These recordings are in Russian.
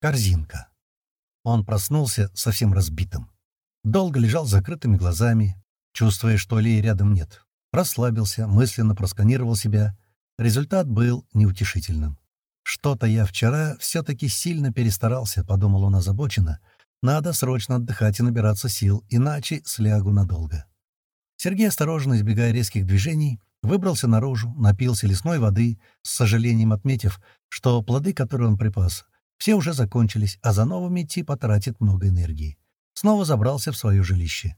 Корзинка. Он проснулся совсем разбитым. Долго лежал с закрытыми глазами, чувствуя, что Леи рядом нет. Расслабился, мысленно просканировал себя. Результат был неутешительным. «Что-то я вчера все-таки сильно перестарался», — подумал он озабоченно. «Надо срочно отдыхать и набираться сил, иначе слягу надолго». Сергей, осторожно избегая резких движений, выбрался наружу, напился лесной воды, с сожалением отметив, что плоды, которые он припас, все уже закончились, а за новыми идти потратит много энергии. Снова забрался в свое жилище.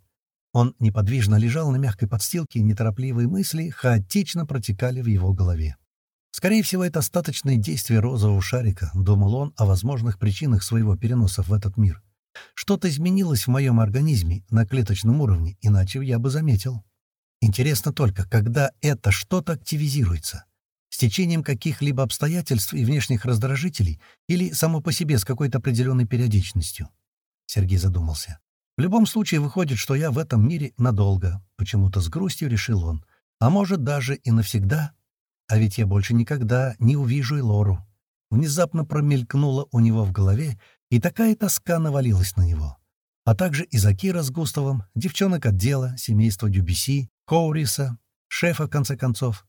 Он неподвижно лежал на мягкой подстилке, неторопливые мысли хаотично протекали в его голове. Скорее всего, это остаточное действие розового шарика, думал он о возможных причинах своего переноса в этот мир. Что-то изменилось в моем организме на клеточном уровне, иначе я бы заметил. Интересно только, когда это что-то активизируется. С течением каких-либо обстоятельств и внешних раздражителей или само по себе с какой-то определенной периодичностью. Сергей задумался. В любом случае выходит, что я в этом мире надолго, почему-то с грустью решил он. А может, даже и навсегда. А ведь я больше никогда не увижу и Лору. Внезапно промелькнуло у него в голове, и такая тоска навалилась на него. А также и Закира с Густавом, девчонок отдела, семейство Дюбиси, Коуриса, шефа, в конце концов.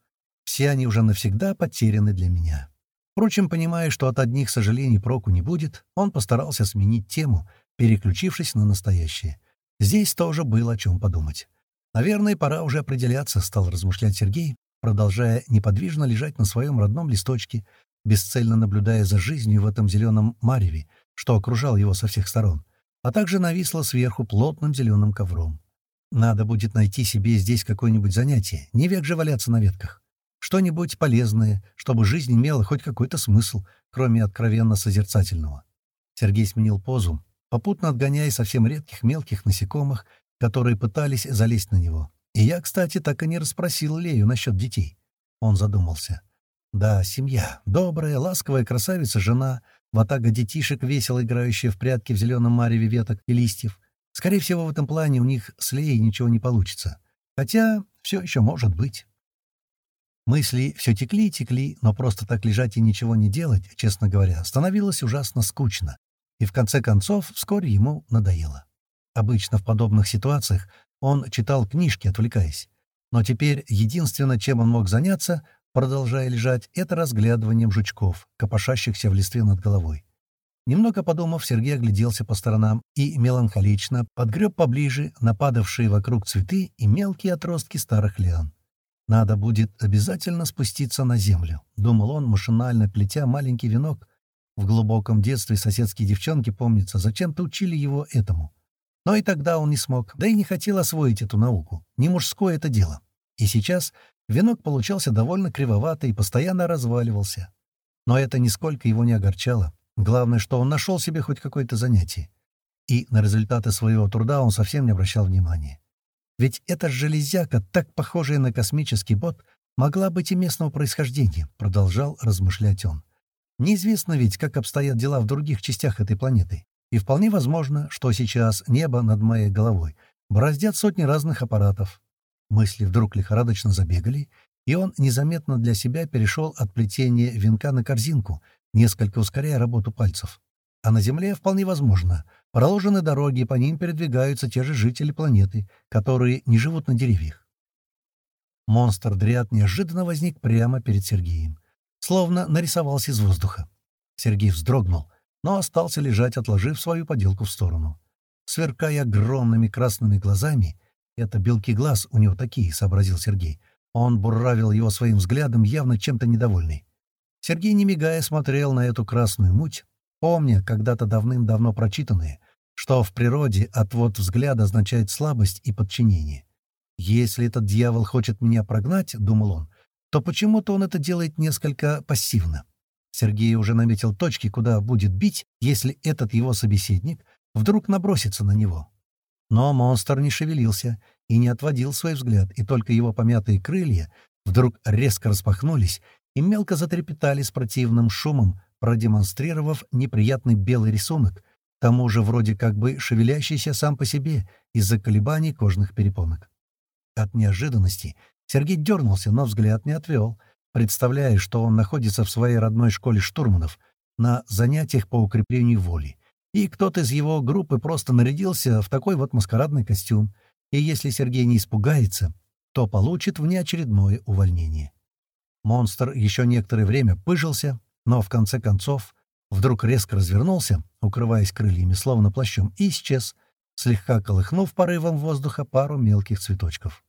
Все они уже навсегда потеряны для меня. Впрочем, понимая, что от одних сожалений проку не будет, он постарался сменить тему, переключившись на настоящее. Здесь тоже было о чем подумать. «Наверное, пора уже определяться», — стал размышлять Сергей, продолжая неподвижно лежать на своем родном листочке, бесцельно наблюдая за жизнью в этом зеленом мареве, что окружал его со всех сторон, а также нависло сверху плотным зеленым ковром. Надо будет найти себе здесь какое-нибудь занятие, не век же валяться на ветках. Что-нибудь полезное, чтобы жизнь имела хоть какой-то смысл, кроме откровенно созерцательного. Сергей сменил позу, попутно отгоняя совсем редких мелких насекомых, которые пытались залезть на него. И я, кстати, так и не расспросил Лею насчет детей. Он задумался. Да, семья. Добрая, ласковая красавица-жена, ватага детишек, весело играющая в прятки в зеленом мареве веток и листьев. Скорее всего, в этом плане у них с Леей ничего не получится. Хотя все еще может быть. Мысли все текли и текли, но просто так лежать и ничего не делать, честно говоря, становилось ужасно скучно. И в конце концов, вскоре ему надоело. Обычно в подобных ситуациях он читал книжки, отвлекаясь. Но теперь единственное, чем он мог заняться, продолжая лежать, это разглядыванием жучков, копошащихся в листве над головой. Немного подумав, Сергей огляделся по сторонам и меланхолично подгреб поближе нападавшие вокруг цветы и мелкие отростки старых лиан. «Надо будет обязательно спуститься на землю», — думал он, машинально плетя маленький венок. В глубоком детстве соседские девчонки, помнится, зачем-то учили его этому. Но и тогда он не смог, да и не хотел освоить эту науку. Не мужское это дело. И сейчас венок получался довольно кривоватый и постоянно разваливался. Но это нисколько его не огорчало. Главное, что он нашел себе хоть какое-то занятие. И на результаты своего труда он совсем не обращал внимания. Ведь эта железяка, так похожая на космический бот, могла быть и местного происхождения, продолжал размышлять он. Неизвестно ведь, как обстоят дела в других частях этой планеты. И вполне возможно, что сейчас небо над моей головой бороздят сотни разных аппаратов. Мысли вдруг лихорадочно забегали, и он незаметно для себя перешел от плетения венка на корзинку, несколько ускоряя работу пальцев. А на Земле вполне возможно. Проложены дороги, по ним передвигаются те же жители планеты, которые не живут на деревьях. Монстр-дриад неожиданно возник прямо перед Сергеем. Словно нарисовался из воздуха. Сергей вздрогнул — но остался лежать, отложив свою поделку в сторону. Сверкая огромными красными глазами, это белки глаз у него такие, — сообразил Сергей. Он буравил его своим взглядом, явно чем-то недовольный. Сергей, не мигая, смотрел на эту красную муть, помня когда-то давным-давно прочитанное, что в природе отвод взгляда означает слабость и подчинение. «Если этот дьявол хочет меня прогнать, — думал он, — то почему-то он это делает несколько пассивно. Сергей уже наметил точки, куда будет бить, если этот его собеседник вдруг набросится на него. Но монстр не шевелился и не отводил свой взгляд, и только его помятые крылья вдруг резко распахнулись и мелко затрепетали с противным шумом, продемонстрировав неприятный белый рисунок, тому же вроде как бы шевелящийся сам по себе из-за колебаний кожных перепонок. От неожиданности Сергей дернулся, но взгляд не отвел — представляя, что он находится в своей родной школе штурманов, на занятиях по укреплению воли. И кто-то из его группы просто нарядился в такой вот маскарадный костюм. И если Сергей не испугается, то получит внеочередное увольнение. Монстр еще некоторое время пыжился, но в конце концов вдруг резко развернулся, укрываясь крыльями, словно плащом, и исчез, слегка колыхнув порывом воздуха пару мелких цветочков.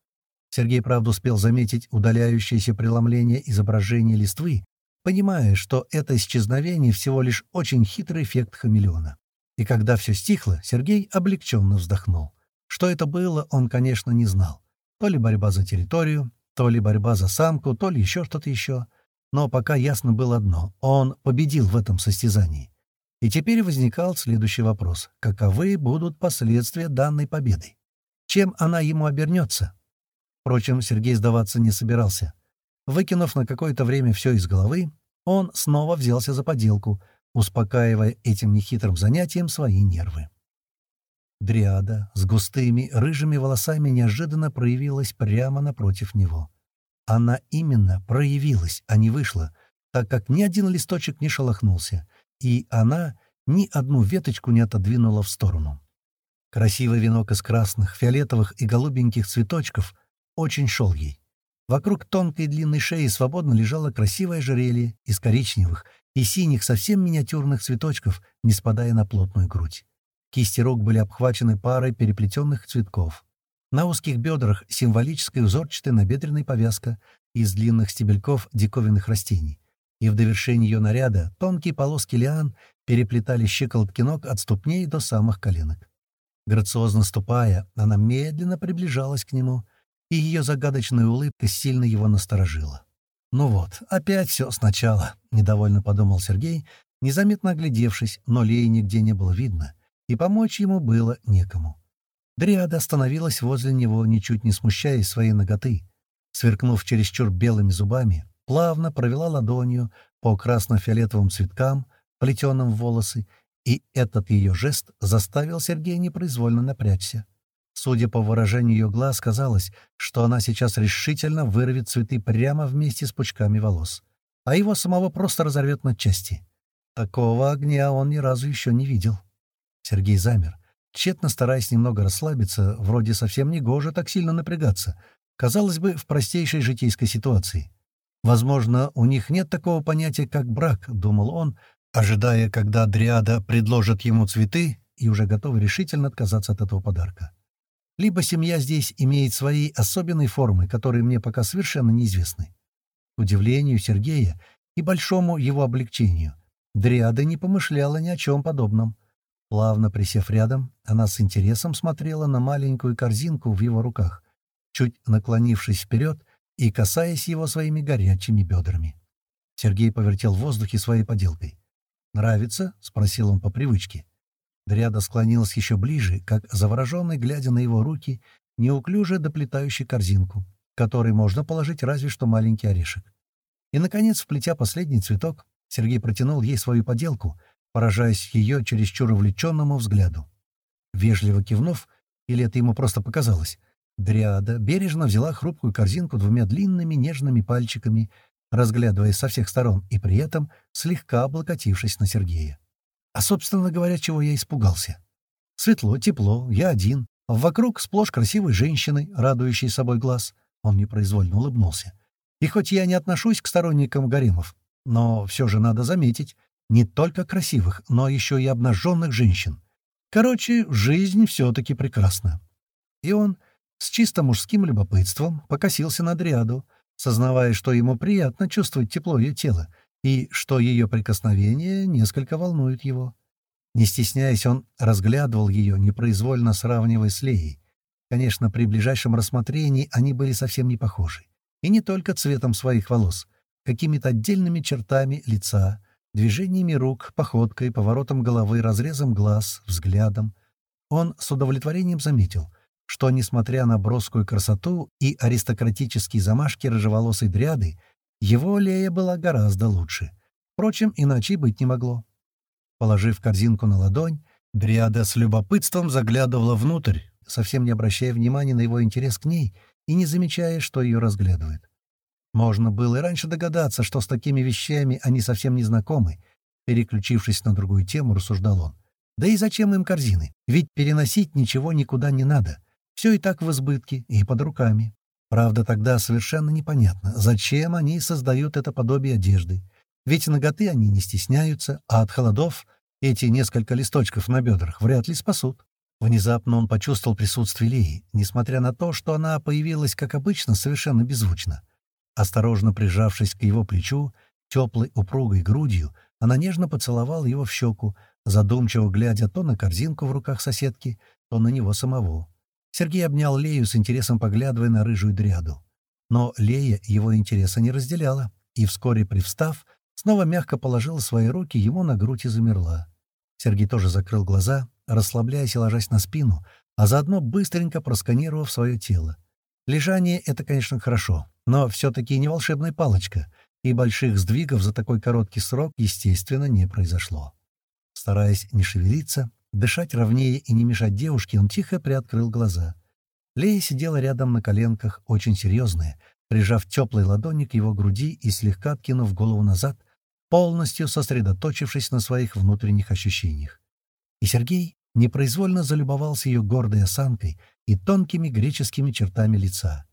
Сергей, правда, успел заметить удаляющееся преломление изображения листвы, понимая, что это исчезновение всего лишь очень хитрый эффект хамелеона. И когда все стихло, Сергей облегченно вздохнул. Что это было, он, конечно, не знал. То ли борьба за территорию, то ли борьба за самку, то ли еще что-то еще. Но пока ясно было одно — он победил в этом состязании. И теперь возникал следующий вопрос. Каковы будут последствия данной победы? Чем она ему обернется? Впрочем, Сергей сдаваться не собирался. Выкинув на какое-то время все из головы, он снова взялся за поделку, успокаивая этим нехитрым занятием свои нервы. Дриада с густыми рыжими волосами неожиданно проявилась прямо напротив него. Она именно проявилась, а не вышла, так как ни один листочек не шелохнулся, и она ни одну веточку не отодвинула в сторону. Красивый венок из красных, фиолетовых и голубеньких цветочков очень шел ей. Вокруг тонкой длинной шеи свободно лежало красивое ожерелье из коричневых и синих совсем миниатюрных цветочков, не спадая на плотную грудь. Кисти рук были обхвачены парой переплетенных цветков. На узких бедрах символическая узорчатая набедренная повязка из длинных стебельков диковинных растений. И в довершении ее наряда тонкие полоски лиан переплетали щиколотки ног от ступней до самых коленок. Грациозно ступая, она медленно приближалась к нему, и ее загадочная улыбка сильно его насторожила. «Ну вот, опять все сначала», — недовольно подумал Сергей, незаметно оглядевшись, но Леи нигде не было видно — и помочь ему было некому. Дриада остановилась возле него, ничуть не смущаясь своей ноготы. Сверкнув чересчур белыми зубами, плавно провела ладонью по красно-фиолетовым цветкам, плетеным в волосы, и этот ее жест заставил Сергея непроизвольно напрячься. Судя по выражению ее глаз, казалось, что она сейчас решительно вырвет цветы прямо вместе с пучками волос, а его самого просто разорвет на части. Такого огня он ни разу еще не видел. Сергей замер, тщетно стараясь немного расслабиться, вроде совсем не гоже так сильно напрягаться, казалось бы, в простейшей житейской ситуации. Возможно, у них нет такого понятия, как брак, думал он, ожидая, когда Дриада предложит ему цветы и уже готовый решительно отказаться от этого подарка. Либо семья здесь имеет свои особенные формы, которые мне пока совершенно неизвестны. К удивлению Сергея и большому его облегчению, Дриада не помышляла ни о чем подобном. Плавно присев рядом, она с интересом смотрела на маленькую корзинку в его руках, чуть наклонившись вперед и касаясь его своими горячими бедрами. Сергей повертел в воздухе своей поделкой. «Нравится?» — спросил он по привычке. Дряда склонилась еще ближе, как завороженный, глядя на его руки, неуклюже доплетающий корзинку, которой можно положить разве что маленький орешек. И, наконец, вплетя последний цветок, Сергей протянул ей свою поделку — поражаясь ее чересчур увлеченному взгляду. Вежливо кивнув, или это ему просто показалось, Дриада бережно взяла хрупкую корзинку двумя длинными нежными пальчиками, разглядывая со всех сторон и при этом слегка облокотившись на Сергея. А, собственно говоря, чего я испугался? Светло, тепло, я один. Вокруг сплошь красивой женщины, радующей собой глаз. Он непроизвольно улыбнулся. И хоть я не отношусь к сторонникам гаремов, но все же надо заметить, не только красивых, но еще и обнаженных женщин. Короче, жизнь все-таки прекрасна. И он с чисто мужским любопытством покосился на Дриаду, сознавая, что ему приятно чувствовать тепло ее тела и что ее прикосновение несколько волнует его. Не стесняясь, он разглядывал ее, непроизвольно сравнивая с Леей. Конечно, при ближайшем рассмотрении они были совсем не похожи. И не только цветом своих волос, какими-то отдельными чертами лица — Движениями рук, походкой, поворотом головы, разрезом глаз, взглядом. Он с удовлетворением заметил, что, несмотря на броскую красоту и аристократические замашки рыжеволосой дряды, его Лея была гораздо лучше. Впрочем, иначе быть не могло. Положив корзинку на ладонь, Дриада с любопытством заглядывала внутрь, совсем не обращая внимания на его интерес к ней и не замечая, что ее разглядывает. Можно было и раньше догадаться, что с такими вещами они совсем не знакомы, Переключившись на другую тему, рассуждал он. Да и зачем им корзины? Ведь переносить ничего никуда не надо. Все и так в избытке и под руками. Правда, тогда совершенно непонятно, зачем они создают это подобие одежды. Ведь ноготы они не стесняются, а от холодов эти несколько листочков на бедрах вряд ли спасут. Внезапно он почувствовал присутствие Леи, несмотря на то, что она появилась, как обычно, совершенно беззвучно. Осторожно прижавшись к его плечу, теплой упругой грудью, она нежно поцеловала его в щеку, задумчиво глядя то на корзинку в руках соседки, то на него самого. Сергей обнял Лею с интересом, поглядывая на рыжую дряду. Но Лея его интереса не разделяла, и вскоре, привстав, снова мягко положила свои руки ему на грудь и замерла. Сергей тоже закрыл глаза, расслабляясь и ложась на спину, а заодно быстренько просканировав свое тело. Лежание — это, конечно, хорошо, но все-таки не волшебная палочка, и больших сдвигов за такой короткий срок, естественно, не произошло. Стараясь не шевелиться, дышать ровнее и не мешать девушке, он тихо приоткрыл глаза. Лея сидела рядом на коленках, очень серьезная, прижав теплой ладони к его груди и слегка откинув голову назад, полностью сосредоточившись на своих внутренних ощущениях. И Сергей непроизвольно залюбовался ее гордой осанкой и тонкими греческими чертами лица.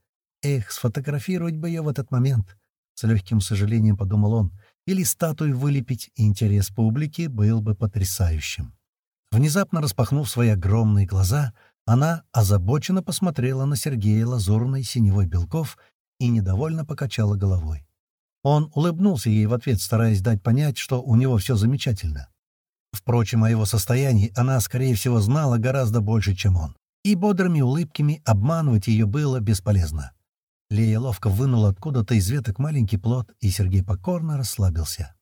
Эх, сфотографировать бы ее в этот момент. С легким сожалением подумал он, или статую вылепить, интерес публики был бы потрясающим. Внезапно распахнув свои огромные глаза, она озабоченно посмотрела на Сергея лазурной синевой белков и недовольно покачала головой. Он улыбнулся ей в ответ, стараясь дать понять, что у него все замечательно. Впрочем, о его состоянии она, скорее всего, знала гораздо больше, чем он, и бодрыми улыбками обманывать ее было бесполезно. Лея ловко вынула откуда-то из веток маленький плод, и Сергей покорно расслабился.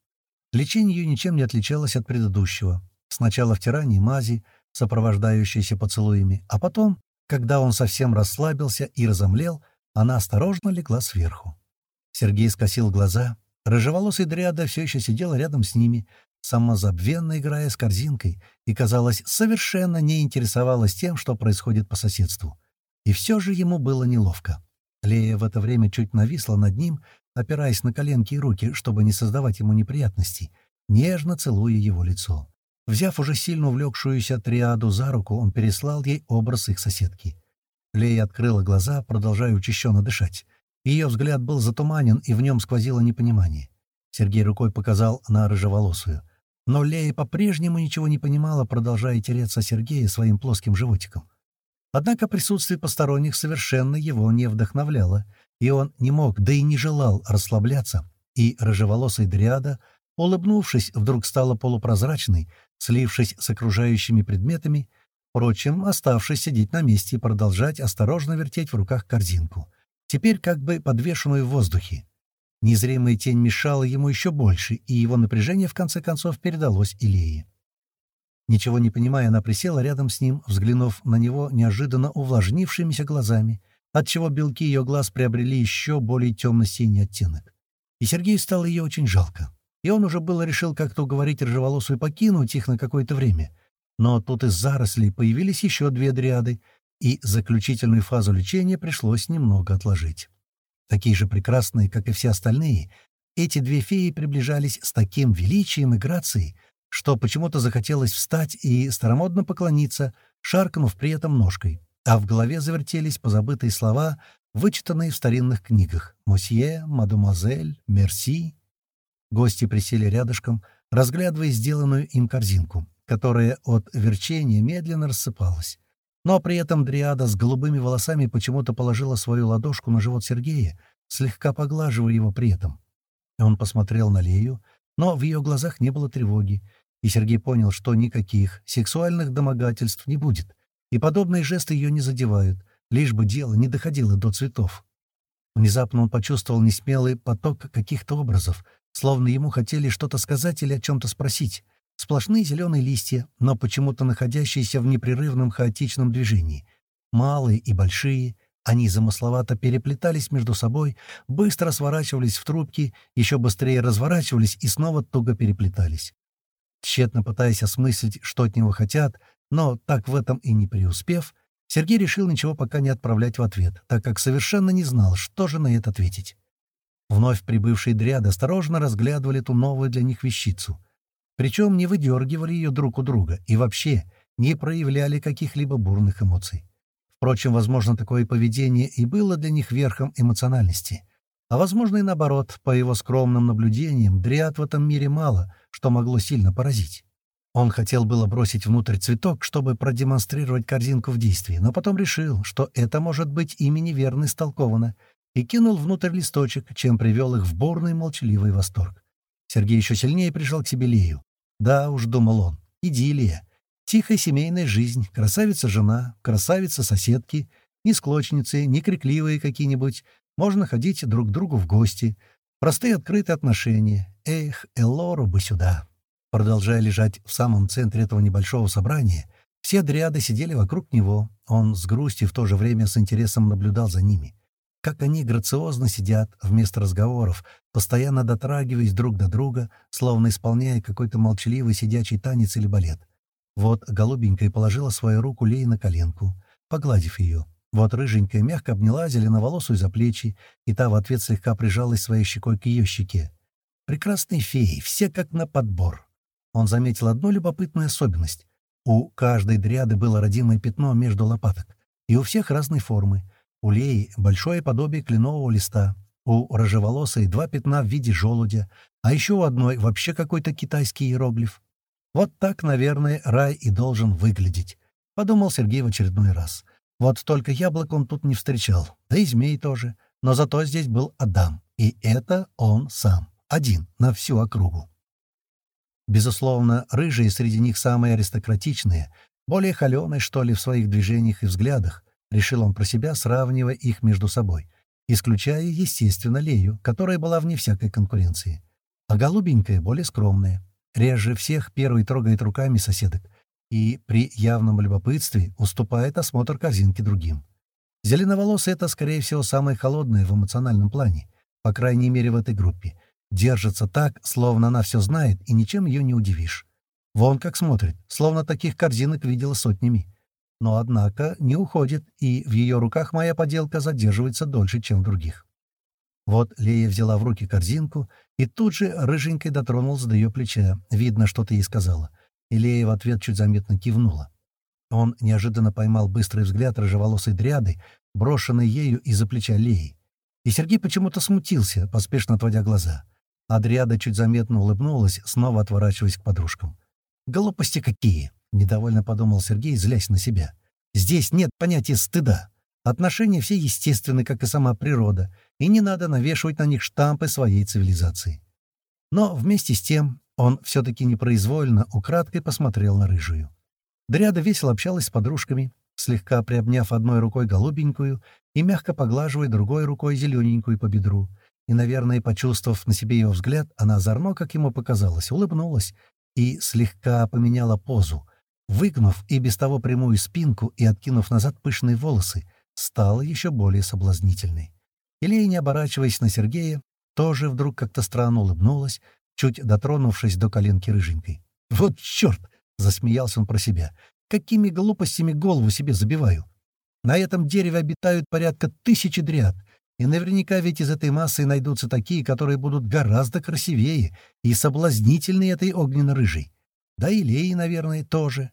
Лечение ее ничем не отличалось от предыдущего. Сначала втирание мази, сопровождающееся поцелуями, а потом, когда он совсем расслабился и разомлел, она осторожно легла сверху. Сергей скосил глаза. Рыжеволосый дряда все еще сидела рядом с ними, самозабвенно играя с корзинкой, и, казалось, совершенно не интересовалась тем, что происходит по соседству. И все же ему было неловко. Лея в это время чуть нависла над ним, опираясь на коленки и руки, чтобы не создавать ему неприятностей, нежно целуя его лицо. Взяв уже сильно увлекшуюся триаду за руку, он переслал ей образ их соседки. Лея открыла глаза, продолжая учащенно дышать. Ее взгляд был затуманен, и в нем сквозило непонимание. Сергей рукой показал на рыжеволосую. Но Лея по-прежнему ничего не понимала, продолжая тереться Сергея своим плоским животиком. Однако присутствие посторонних совершенно его не вдохновляло, и он не мог, да и не желал расслабляться, и рыжеволосая дриада, улыбнувшись, вдруг стала полупрозрачной, слившись с окружающими предметами, впрочем, оставшись сидеть на месте и продолжать осторожно вертеть в руках корзинку, теперь как бы подвешенную в воздухе. Незримая тень мешала ему еще больше, и его напряжение в конце концов передалось Илее. Ничего не понимая, она присела рядом с ним, взглянув на него неожиданно увлажнившимися глазами, отчего белки ее глаз приобрели еще более темно-синий оттенок. И Сергею стало ее очень жалко. И он уже было решил как-то уговорить рыжеволосую покинуть их на какое-то время. Но тут из зарослей появились еще две дриады, и заключительную фазу лечения пришлось немного отложить. Такие же прекрасные, как и все остальные, эти две феи приближались с таким величием и грацией, что почему-то захотелось встать и старомодно поклониться, шаркнув при этом ножкой, а в голове завертелись позабытые слова, вычитанные в старинных книгах «Мосье», «Мадемуазель», «Мерси». Гости присели рядышком, разглядывая сделанную им корзинку, которая от верчения медленно рассыпалась. Но при этом Дриада с голубыми волосами почему-то положила свою ладошку на живот Сергея, слегка поглаживая его при этом. Он посмотрел на Лею, но в ее глазах не было тревоги, и Сергей понял, что никаких сексуальных домогательств не будет, и подобные жесты ее не задевают, лишь бы дело не доходило до цветов. Внезапно он почувствовал несмелый поток каких-то образов, словно ему хотели что-то сказать или о чем-то спросить. Сплошные зеленые листья, но почему-то находящиеся в непрерывном хаотичном движении. Малые и большие, они замысловато переплетались между собой, быстро сворачивались в трубки, еще быстрее разворачивались и снова туго переплетались. Тщетно пытаясь осмыслить, что от него хотят, но так в этом и не преуспев, Сергей решил ничего пока не отправлять в ответ, так как совершенно не знал, что же на это ответить. Вновь прибывшие дряды осторожно разглядывали эту новую для них вещицу. Причем не выдергивали ее друг у друга и вообще не проявляли каких-либо бурных эмоций. Впрочем, возможно, такое поведение и было для них верхом эмоциональности. А возможно и наоборот, по его скромным наблюдениям, дриад в этом мире мало, что могло сильно поразить. Он хотел было бросить внутрь цветок, чтобы продемонстрировать корзинку в действии, но потом решил, что это может быть ими неверно истолковано, и кинул внутрь листочек, чем привел их в бурный молчаливый восторг. Сергей еще сильнее прижал к себе Лею. Да уж, думал он, идиллия. Тихая семейная жизнь, красавица-жена, красавица-соседки, ни склочницы, ни крикливые какие-нибудь. Можно ходить друг к другу в гости. Простые открытые отношения. Эх, Элору бы сюда. Продолжая лежать в самом центре этого небольшого собрания, все дриады сидели вокруг него. Он с грустью в то же время с интересом наблюдал за ними как они грациозно сидят вместо разговоров, постоянно дотрагиваясь друг до друга, словно исполняя какой-то молчаливый сидячий танец или балет. Вот голубенькая положила свою руку Лей на коленку, погладив ее. Вот рыженькая мягко обняла зеленоволосую за плечи, и та в ответ слегка прижалась своей щекой к ее щеке. Прекрасные феи, все как на подбор. Он заметил одну любопытную особенность. У каждой дряды было родимое пятно между лопаток, и у всех разной формы — у Леи большое подобие кленового листа, у рыжеволосой два пятна в виде желудя, а еще у одной вообще какой-то китайский иероглиф. Вот так, наверное, рай и должен выглядеть, — подумал Сергей в очередной раз. Вот только яблок он тут не встречал, да и змей тоже. Но зато здесь был Адам, и это он сам, один, на всю округу. Безусловно, рыжие среди них самые аристократичные, более холеные, что ли, в своих движениях и взглядах, — решил он про себя, сравнивая их между собой, исключая, естественно, Лею, которая была вне всякой конкуренции. А голубенькая более скромная. Реже всех первый трогает руками соседок и при явном любопытстве уступает осмотр корзинки другим. Зеленоволосая — это, скорее всего, самое холодное в эмоциональном плане, по крайней мере, в этой группе. Держится так, словно она все знает, и ничем ее не удивишь. Вон как смотрит, словно таких корзинок видела сотнями но, однако, не уходит, и в ее руках моя поделка задерживается дольше, чем в других. Вот Лея взяла в руки корзинку, и тут же рыженькой дотронулась до ее плеча. Видно, что ты ей сказала. И Лея в ответ чуть заметно кивнула. Он неожиданно поймал быстрый взгляд рыжеволосой дряды, брошенной ею из-за плеча Леи. И Сергей почему-то смутился, поспешно отводя глаза. А дряда чуть заметно улыбнулась, снова отворачиваясь к подружкам. «Глупости какие!» Недовольно подумал Сергей, злясь на себя. «Здесь нет понятия стыда. Отношения все естественны, как и сама природа, и не надо навешивать на них штампы своей цивилизации». Но вместе с тем он все-таки непроизвольно, украдкой посмотрел на рыжую. Дряда весело общалась с подружками, слегка приобняв одной рукой голубенькую и мягко поглаживая другой рукой зелененькую по бедру. И, наверное, почувствовав на себе его взгляд, она озорно, как ему показалось, улыбнулась и слегка поменяла позу, Выгнув и без того прямую спинку и откинув назад пышные волосы, стала еще более соблазнительной. Илея, не оборачиваясь на Сергея, тоже вдруг как-то странно улыбнулась, чуть дотронувшись до коленки рыженькой. «Вот черт!» — засмеялся он про себя. «Какими глупостями голову себе забиваю? На этом дереве обитают порядка тысячи дряд, и наверняка ведь из этой массы найдутся такие, которые будут гораздо красивее и соблазнительнее этой огненно-рыжей. Да и Леи, наверное, тоже.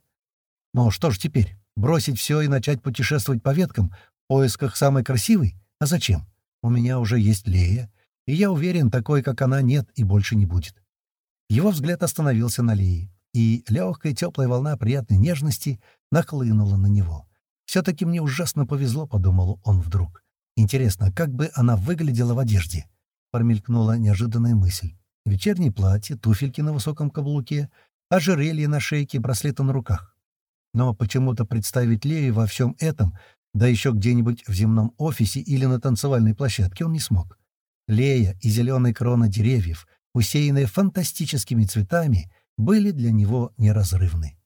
Но что ж теперь? Бросить все и начать путешествовать по веткам в поисках самой красивой? А зачем? У меня уже есть Лея, и я уверен, такой, как она, нет и больше не будет. Его взгляд остановился на Лее, и легкая теплая волна приятной нежности нахлынула на него. «Все-таки мне ужасно повезло», — подумал он вдруг. «Интересно, как бы она выглядела в одежде?» — промелькнула неожиданная мысль. Вечернее платье, туфельки на высоком каблуке, ожерелье на шейке, браслеты на руках. Но почему-то представить Лею во всем этом, да еще где-нибудь в земном офисе или на танцевальной площадке, он не смог. Лея и зеленые кроны деревьев, усеянные фантастическими цветами, были для него неразрывны.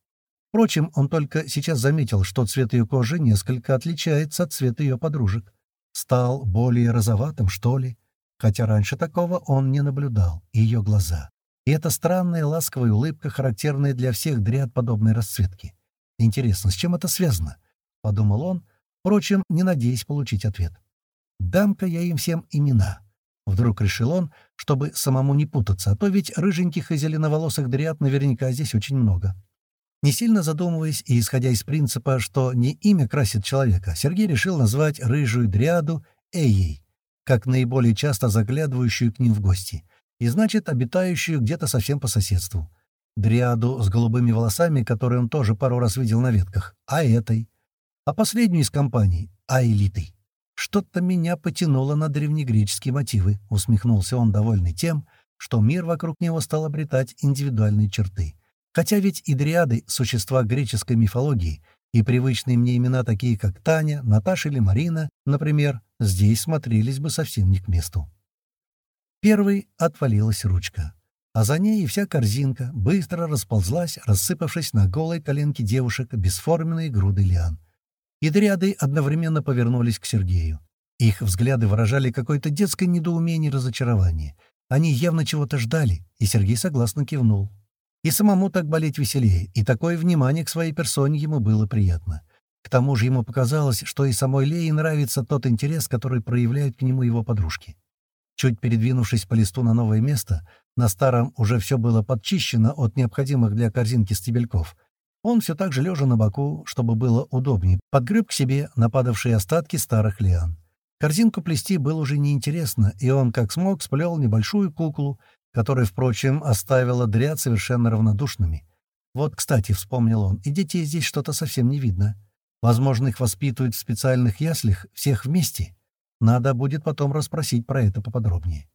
Впрочем, он только сейчас заметил, что цвет ее кожи несколько отличается от цвета ее подружек. Стал более розоватым, что ли, хотя раньше такого он не наблюдал, ее глаза. И эта странная ласковая улыбка, характерная для всех дряд подобной расцветки. Интересно, с чем это связано? — подумал он, впрочем, не надеясь получить ответ. «Дам-ка я им всем имена. Вдруг решил он, чтобы самому не путаться, а то ведь рыженьких и зеленоволосых дриад наверняка здесь очень много. Не сильно задумываясь и исходя из принципа, что не имя красит человека, Сергей решил назвать рыжую дриаду Эйей, как наиболее часто заглядывающую к ним в гости, и значит, обитающую где-то совсем по соседству. Дриаду с голубыми волосами, которую он тоже пару раз видел на ветках, а этой. А последнюю из компаний — Аэлитой. «Что-то меня потянуло на древнегреческие мотивы», — усмехнулся он, довольный тем, что мир вокруг него стал обретать индивидуальные черты. Хотя ведь и дриады — существа греческой мифологии, и привычные мне имена, такие как Таня, Наташа или Марина, например, здесь смотрелись бы совсем не к месту. Первой отвалилась ручка, а за ней и вся корзинка быстро расползлась, рассыпавшись на голой коленке девушек бесформенной груды лиан и дриады одновременно повернулись к Сергею. Их взгляды выражали какое-то детское недоумение и разочарование. Они явно чего-то ждали, и Сергей согласно кивнул. И самому так болеть веселее, и такое внимание к своей персоне ему было приятно. К тому же ему показалось, что и самой Лее нравится тот интерес, который проявляют к нему его подружки. Чуть передвинувшись по листу на новое место, на старом уже все было подчищено от необходимых для корзинки стебельков, он все так же, лежа на боку, чтобы было удобнее, подгреб к себе нападавшие остатки старых лиан. Корзинку плести было уже неинтересно, и он, как смог, сплел небольшую куклу, которая, впрочем, оставила дряд совершенно равнодушными. Вот, кстати, вспомнил он, и детей здесь что-то совсем не видно. Возможно, их воспитывают в специальных яслях, всех вместе. Надо будет потом расспросить про это поподробнее.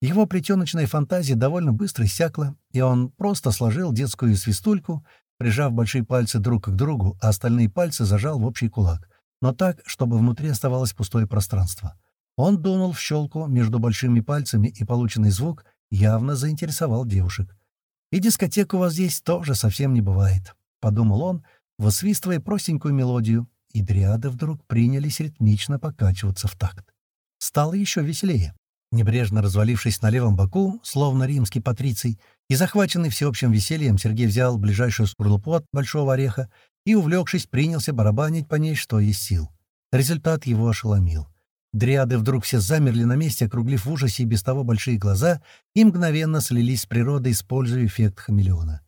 Его плетеночная фантазия довольно быстро иссякла, и он просто сложил детскую свистульку, прижав большие пальцы друг к другу, а остальные пальцы зажал в общий кулак, но так, чтобы внутри оставалось пустое пространство. Он дунул в щелку между большими пальцами, и полученный звук явно заинтересовал девушек. «И дискотека у вас здесь тоже совсем не бывает», — подумал он, высвистывая простенькую мелодию, и дриады вдруг принялись ритмично покачиваться в такт. Стало еще веселее. Небрежно развалившись на левом боку, словно римский патриций, и захваченный всеобщим весельем, Сергей взял ближайшую скорлупу от большого ореха и, увлекшись, принялся барабанить по ней, что есть сил. Результат его ошеломил. Дриады вдруг все замерли на месте, округлив в ужасе и без того большие глаза, и мгновенно слились с природой, используя эффект хамелеона.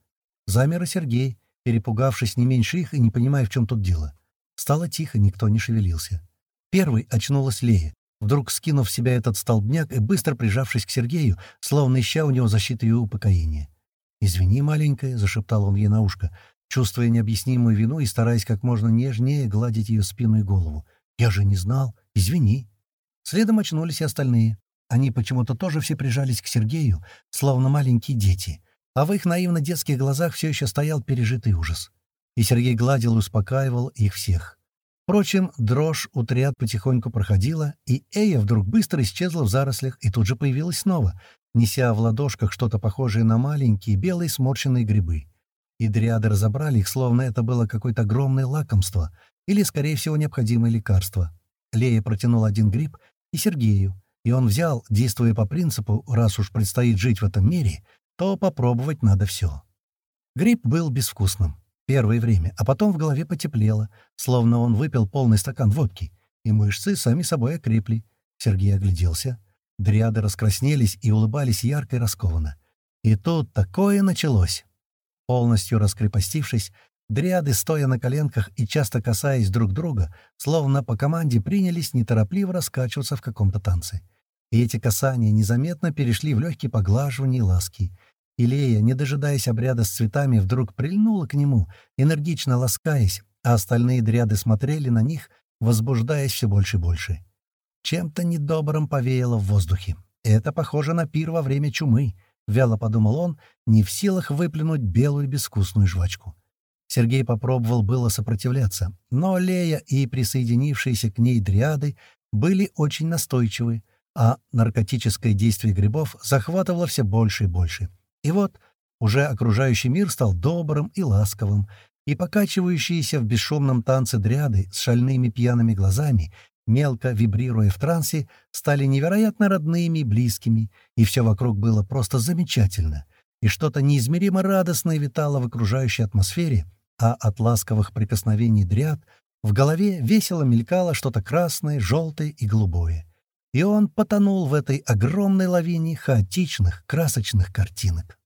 Замер и Сергей, перепугавшись не меньше их и не понимая, в чем тут дело. Стало тихо, никто не шевелился. Первый очнулась Лея вдруг скинув в себя этот столбняк и быстро прижавшись к Сергею, словно ища у него защиты и упокоения. «Извини, маленькая», — зашептал он ей на ушко, чувствуя необъяснимую вину и стараясь как можно нежнее гладить ее спину и голову. «Я же не знал. Извини». Следом очнулись и остальные. Они почему-то тоже все прижались к Сергею, словно маленькие дети, а в их наивно-детских глазах все еще стоял пережитый ужас. И Сергей гладил и успокаивал их всех. Впрочем, дрожь у триад потихоньку проходила, и Эя вдруг быстро исчезла в зарослях и тут же появилась снова, неся в ладошках что-то похожее на маленькие белые сморщенные грибы. И дриады разобрали их, словно это было какое-то огромное лакомство или, скорее всего, необходимое лекарство. Лея протянула один гриб и Сергею, и он взял, действуя по принципу «раз уж предстоит жить в этом мире, то попробовать надо все». Гриб был безвкусным первое время, а потом в голове потеплело, словно он выпил полный стакан водки, и мышцы сами собой окрепли. Сергей огляделся. Дриады раскраснелись и улыбались ярко и раскованно. И тут такое началось. Полностью раскрепостившись, дриады, стоя на коленках и часто касаясь друг друга, словно по команде принялись неторопливо раскачиваться в каком-то танце. И эти касания незаметно перешли в легкие поглаживания и ласки — Илея, не дожидаясь обряда с цветами, вдруг прильнула к нему, энергично ласкаясь, а остальные дряды смотрели на них, возбуждаясь все больше и больше. Чем-то недобрым повеяло в воздухе. Это похоже на пир во время чумы, — вяло подумал он, не в силах выплюнуть белую безвкусную жвачку. Сергей попробовал было сопротивляться, но Лея и присоединившиеся к ней дриады были очень настойчивы, а наркотическое действие грибов захватывало все больше и больше. И вот уже окружающий мир стал добрым и ласковым, и покачивающиеся в бесшумном танце дряды с шальными пьяными глазами, мелко вибрируя в трансе, стали невероятно родными и близкими, и все вокруг было просто замечательно, и что-то неизмеримо радостное витало в окружающей атмосфере, а от ласковых прикосновений дряд в голове весело мелькало что-то красное, желтое и голубое. И он потонул в этой огромной лавине хаотичных, красочных картинок.